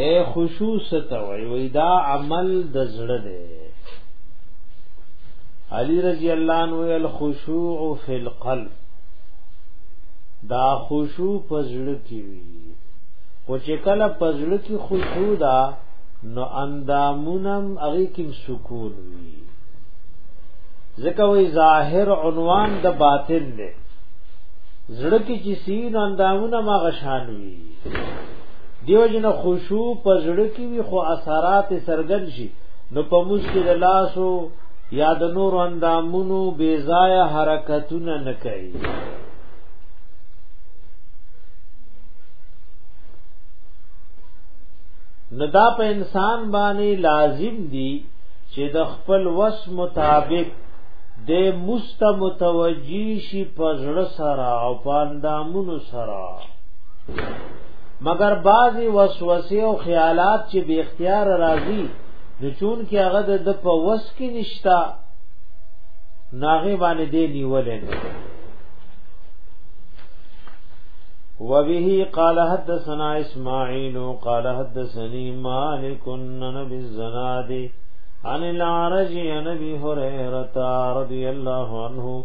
اے خشوع ستو وی دا عمل د زړه دی علی رضی الله عنه الخشوع فی القلب دا خشوع پزړه کی وی او چې کله پزړه کی خشوع دا نو اندامونم هغه کې سکون وی ځکه وی ظاهر عنوان د باطن دی زړه کې چې سین اندامونه ما غشان وی دیو جن خشوع پزړه کی وی خو اثرات سرګن شي نو په مشکل لاسو یا د نور اندامونو بیزایا حرکتونه نه کوي ندا په انسان باندې لازم دي چې د خپل وس مطابق د مستمتوجی شي پزړه سره او پاندامونو سره مگر بعضی وسوسه او خیالات چې به اختیار راځي نو چون کې هغه د په وس کې نشتا ناغه باندې دی نیولې نه وبه قال حدثنا اسماعيل قال حدثني مالك عن ابي الزناد عن العرج عن ابي هريره رضي الله عنه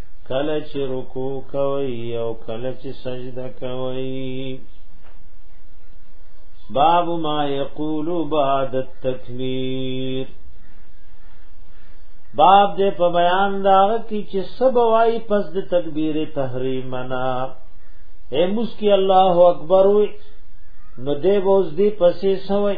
کله چې رکوع کوي او کله چې سجده کوي باب ما یقول بعد التکبیر باب دې په بیان دا کی چې سب وای پس د تکبیر تحریمنا اے مسکی الله اکبر وی نو دې بوز دې پسې سوي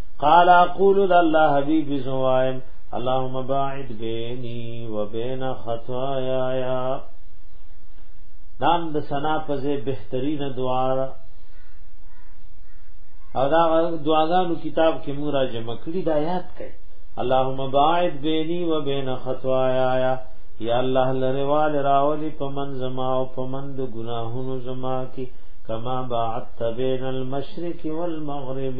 قال اقول ذا الله حبيب زوائم اللهم باعد بيني وبين خطاياي نام د سنا په زه بهترینه دعا او دا دعاګانو کتاب کې موږ را جمع کړی دا یاد کړئ اللهم باعد بيني وبين خطاياي یا الله لریوال راولی په من زما او په من د ګناهونو زما کې کما باعت بین المشرق والمغرب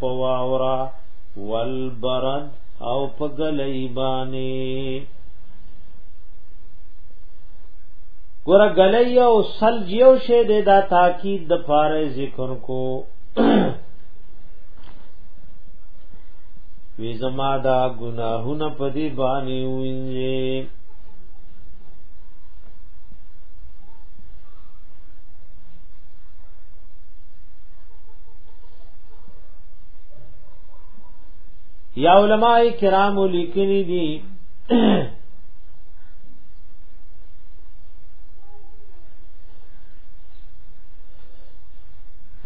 په واورا والبرد او په ګلې باندې ګور ګلې او سلج یو شی دی دا تاکید د پاره ذکر کو وی زما دا گناهونه په دې باندې وینځي یا علماء کرام لیکلی دي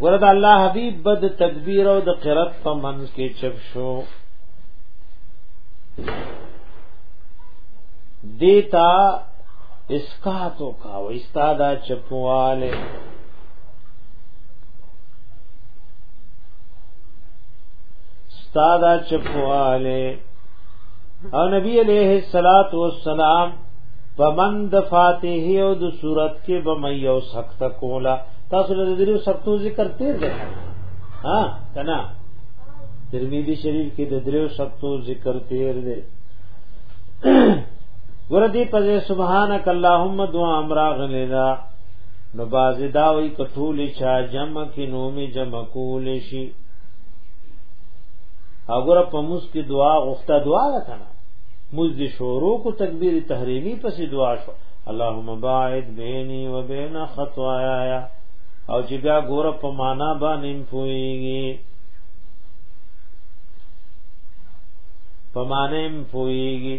ورد الله حبیب بد تکبیر او د قرات په من کې چپ شو دیتا اسکاتو کا و استادا چپواله استاد چپواله او نبی علیہ الصلات والسلام فمن د فاتحه او د صورت کې به مې یو سخت کولا تاسو له دې سختو ذکر تیر دی ها کنا ترمذی شریف کې د دریو سختو ذکر تیر دی ور دې په سبحانك اللهم دعا امراغ لنا نو باز دا وی کټول چا جمع کې نو می جمع کول شي اگر په موس کې دعا غوښته دعا وکنه موز دې شروع کو تکبیر تحریمی پسې دعا شو اللهم باعد بیني و بین خطایا او چې بیا ګور په معنا باندې پويږي په معنی پويږي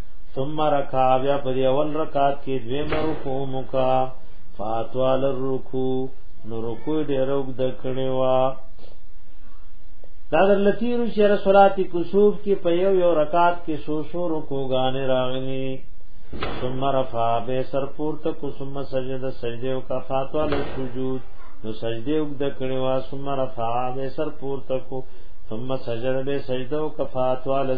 ثم رکع بیا په دی اول رکعت کې دویم رکوع مکا فاتوال الرکوع نو رکوع ډیر وګد کړي وا دا در لتیر شهر صلات کسوف کې په یو یو رکعت کې سو سو رکوع غانې راغلي ثم رفع به سر پورته کو ثم سجده سجده او کا فاتوال سجود نو سجده وګد کړي وا ثم رفع به سر پورته کو ثم سجده به سجده او کا فاتوال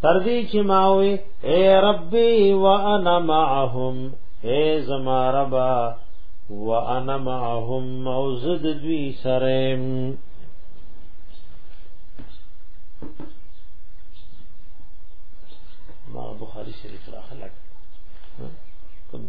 تر دې چې ما وې اے ربي وانا معهم اے زما ربا وانا معهم موزد دوی سره ما بخاری شریف را خلق کوم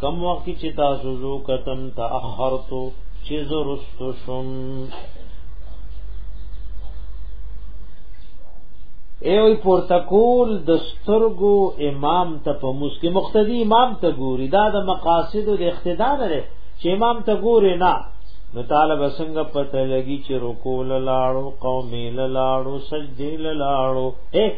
کم وخت چې تاسو زو کتم تاخرتو چې زرست شم ایوی پورتکول د سترګو امام ته په مسکی مقتدی امام ته ګوري دا د مقاصد او د اقتدا لري چې امام ته ګوري نه نو طالب څنګه پته لګي چې رکوع لاړو قوم لاړو سجدي لاړو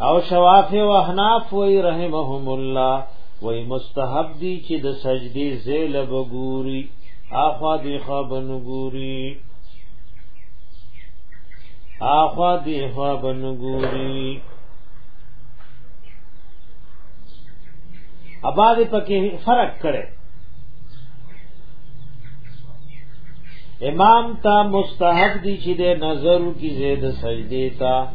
او شواف او احناف وی رحمهم الله وی مستحب دی چې د سجدی زیل بګوري اخوا دی خوا بنګوري اخوا دی خوا بنګوري اباز پکې فرق کړي امام تا مستحب دی چې د نظر کی زید سجدی تا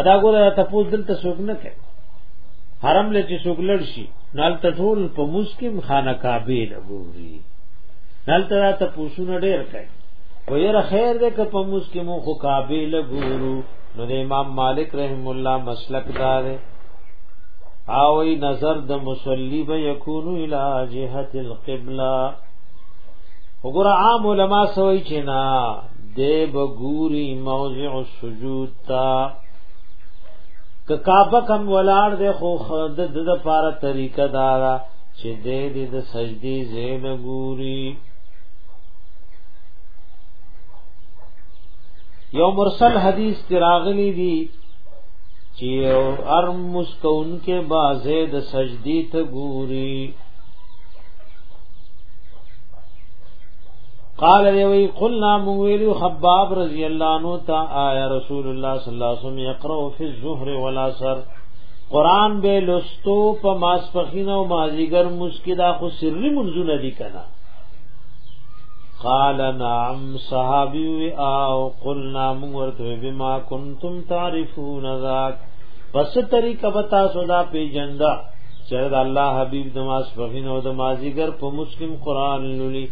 ادا ګوره تاسو دلته څوک نه کوي حرم له چې څوک لړ شي نال تټول په مسکم خانه کعبه لګوري نال ته ته پوښونه ډېر کوي ويره خیر دې که په مسکم خو کعبه لګورو نو د امام مالک رحم الله مسلک دار او ای نظر د مصلی به یکونو الی جهت القبلہ وګور عام علما سوئی چنا دی بغوری موضع السجود تا که کعبه کم ولار دے خو خود د د پاره طریقه دارا چې دې دې د سجدي زین ګوري یو مرسل حدیث تراغلی دی چې او ارم مسکون کې بازه د سجدي ته ګوري قال دی وی قلنا مویلو خباب رضی الله عنه تا آیا رسول الله صلی الله علیه وسلم یقرأ فی الظهر والعصر قران به لستو په ماسپخین او مازیګر مسکدا خو سری منځونه دي کنا قال نعم صحابی او قلنا مورته بما کنتم تعرفون ذاک پس طریقه بتا سودا پی جندا چرد الله حبیب دماس فخین او دمازیګر په مسلم قران لولي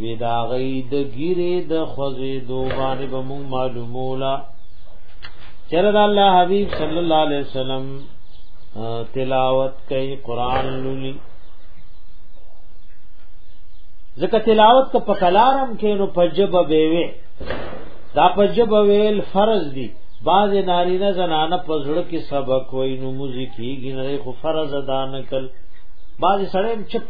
وی دا غي د ګیره د خوځې دوباره به مو معلومولا چر د الله حبیب صلی الله علیه وسلم تلاوت کوي قران لولي ځکه تلاوت ته په کلارم کې نو پجب به وي دا پجب ویل فرض دي بعض نارینه زنانه په زړه کې سبق وای نو موزیک یې ګنره خو فرض ادا نه کړ بعض سړی چپ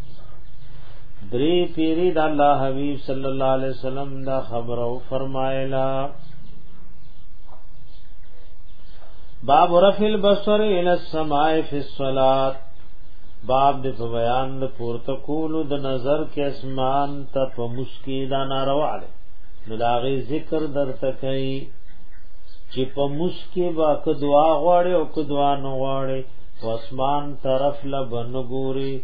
درې پیری د الله حبیب صلی الله علیه وسلم دا خبره فرمایلا باب رفع البصر الى السماء في الصلاه باب د بیان د پورته کولو د نظر کې اسمان ته په مسکی دا ناروا ده نو دا غي ذکر درته کوي چې په مسکی با که دعا غواړي او که دعا نه غواړي اسمان طرف لبن ګوري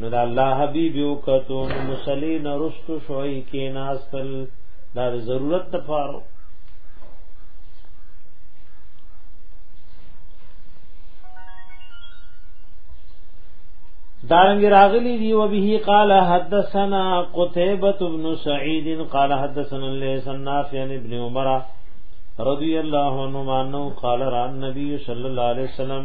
نو دا الله حبیب یو کتو نو مصلی نرستو شوی کې ناستل دا ضرورت تفارو دارنګ راغلی دی و به قال حدثنا قتيبه بن سعيد قال حدثنا ليس النافع عن ابن عمر رضي الله عنه قال را النبي صلى الله عليه وسلم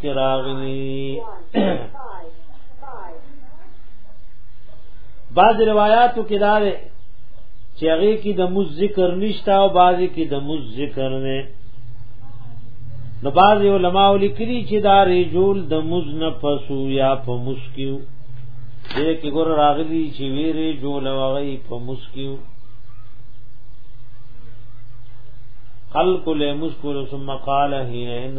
کې راغلي بعض روایاتو کې دا ده چې هغه کې د مز ذکر نشتا او بعض کې د مز ذکر نه نو بعض علماء لیکلي چې دا رجول د مز نه پسو یا په مسکیو دې کې ګور راغلي چې ویری جول وغي په مسکیو خلق له مسکول ثم قال هي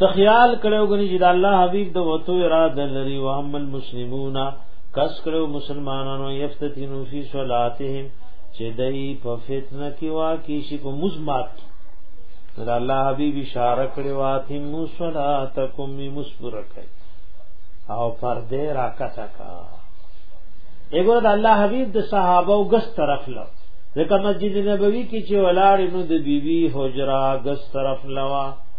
د خیال کړو غني چې د الله حبيب د وته اراده لري او هم المسلمون کس کړو مسلمانانو یفتتنو فی صلاتهم چې دای په فتنه کې واقع شي په مزمات د الله حبيب اشاره کړو اتم صلاتکم مسبرکای او پر دې راکته کا ایګور د الله حبيب د صحابه او ګس طرف لو ځکه مسجد نبوي کې چې ولاړ نو د بیبي حجرا ګس طرف لوا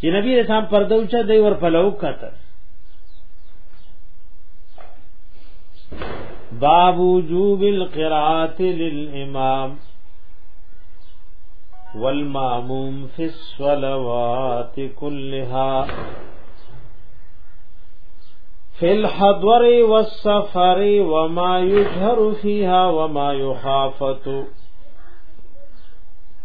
چې نبی رسام پردوچا دی ور پلو کتل باب وجوب القراءات للامام والماموم في الصلوات كلها في الحضر والسفر وما يجهر فيها وما يخافت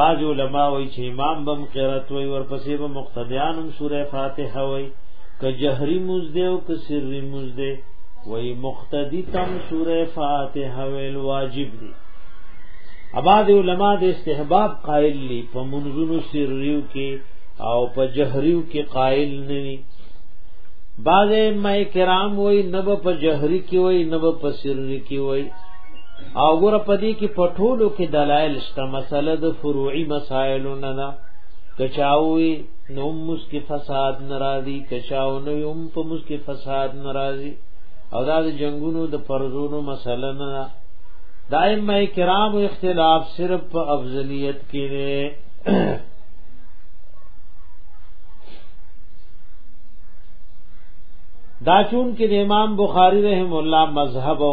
بعض علما وایي چې امام بم قرات وي ورپسې به مقتدیان هم سوره فاتحه وي که جهري مزده او که سري مزده وي مقتدی تم سوره فاتحه ویل واجب دي اباد علما د استحباب قائل دي په منځونو سریو کې او په جهریو کې قائل نه دي بعض مې کرام وای نب په جهری کې وای نب په سری کې وای او ګور پدې کې پټولو کې دلایل شته مسله د فروعي مسائلو نه نه کچاوي نو مس کې فساد ناراضي کچاو نو هم په مس کې فساد ناراضي او دا د جنگونو د فرضونو مسله نه ده دائمه کرام اختلاف صرف په افضلیت کې نه دا چون کې د امام بخاری رحم الله مذهب او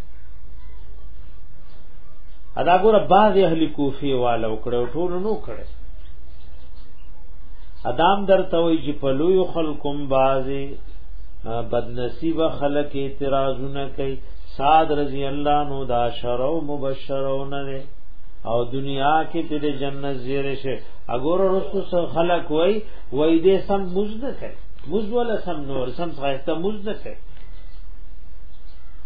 ادا ګور بعض اهل کوفی والو کړو ټول نو کړو ادام درته وی چې په لوی خلقم بازي بدنصیب خلق اعتراضونه کوي سعد رضی الله نو دا شرو مبشرون نه او دنیا کې په جنت زیره شه اګور رسو خلق وای وای دې سم مزد کوي مزد ولا سم نور سم خایته مزد کوي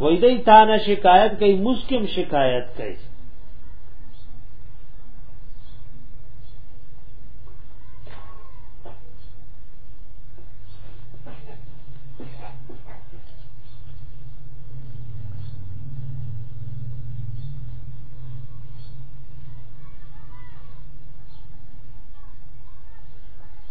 وای دی تا نه شکایت کوي مسکم شکایت کوي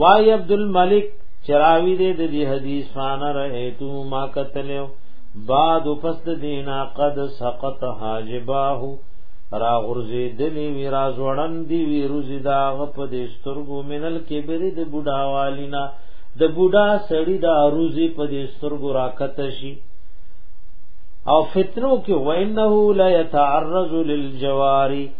وای عبد الملک چراوی دې د دې حدیث فان رایتو ما قتلو بعد پس د دینا قد سقط حاجباه را غرزی دلی وی را زوړن دی وی روزی دا غپ دې سترګو منل کبر د بوډا والینا د بوډا سړی دا روزی په دې سترګو را کتشي او فتنو کې وینه لا يتعرض للجواری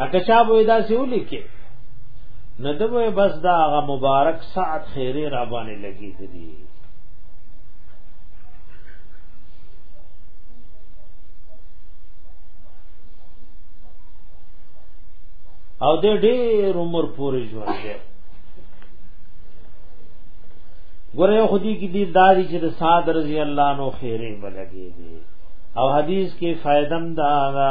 اکه چا به دا سی ولیکي نه دوی بس دا هغه مبارک ساعت خیره را باندې لګی دي او د ډېر عمر پورې ژوند دی ګوره یو خدي کې دي داري چې د سعد رضی الله عنه خیره بلګي دي او حدیث کې فائدم دا, دا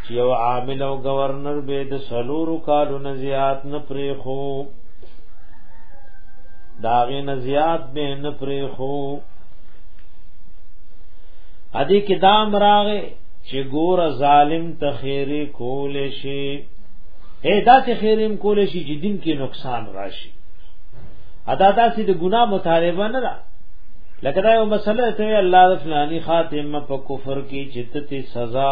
چې یو عامل او گورنر به د سلورو کالو نه زیات نه پرې خو داغه نه زیات به نه پرې خو ادي کې دام راغې چې ګور ظالم ته خیره کول شي اے داسې خیرم کول شي چې دین کې نقصان راشي ادا داسې د ګناه مطالبه نه ده لکه دا یو مسله ته الله د فلانی خاتمه په کفر کې چتتی سزا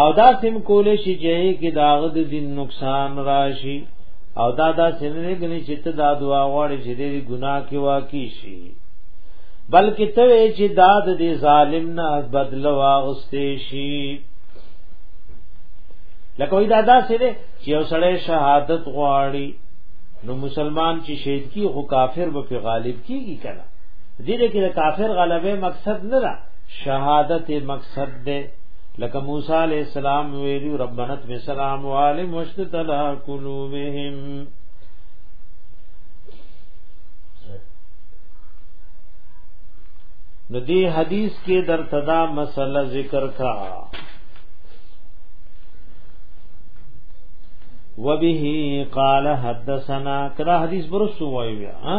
او دا سم کول شي چې کې داغ د دین نقصان راشي او دا دا سم نه غني چې ته دا دعا غواړي چې دې ګناه کې واقع شي بلکې ته چې دا د ظالم نه بدل واغستې شي لکه وی دا دا سره چې یو سړی شهادت غواړي نو مسلمان چې شهید کی خو کافر به غالب کیږي کنه دې کې د کافر غلبه مقصد نه را شهادت مقصد ده لکه موسی علیہ السلام ویلو ربنا تم سلام عالم وشتت لا قلوبهم نو دی حدیث کې در تدا مسله ذکر کا وبه قال حدثنا کدا حدیث برسو وایو ها